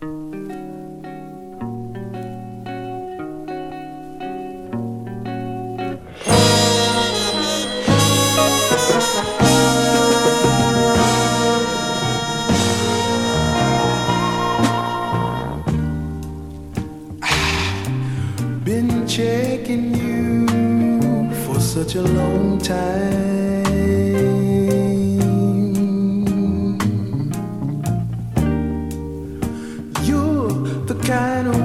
Been checking you for such a long time. kind of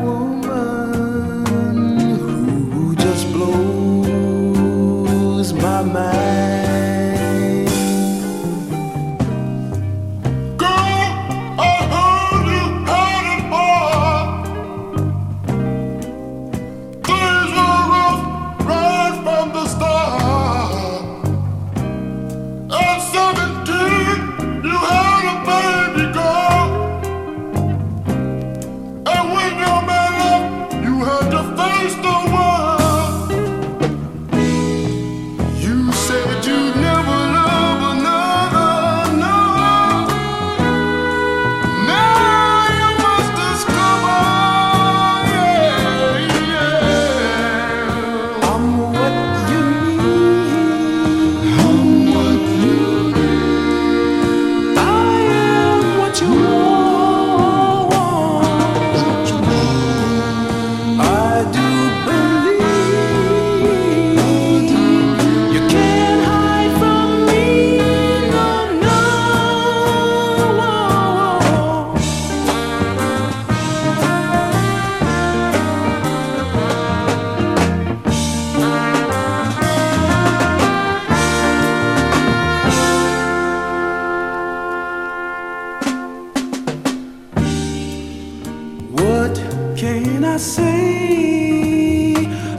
can I say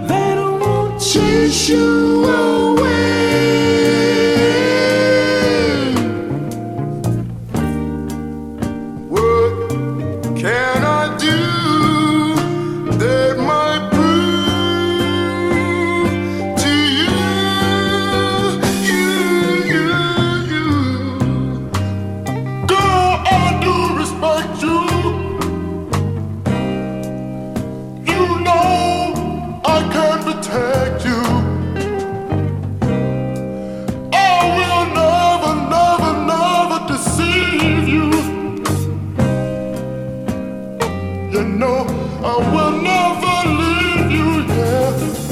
that I won't chase you away? I will never leave you, yeah.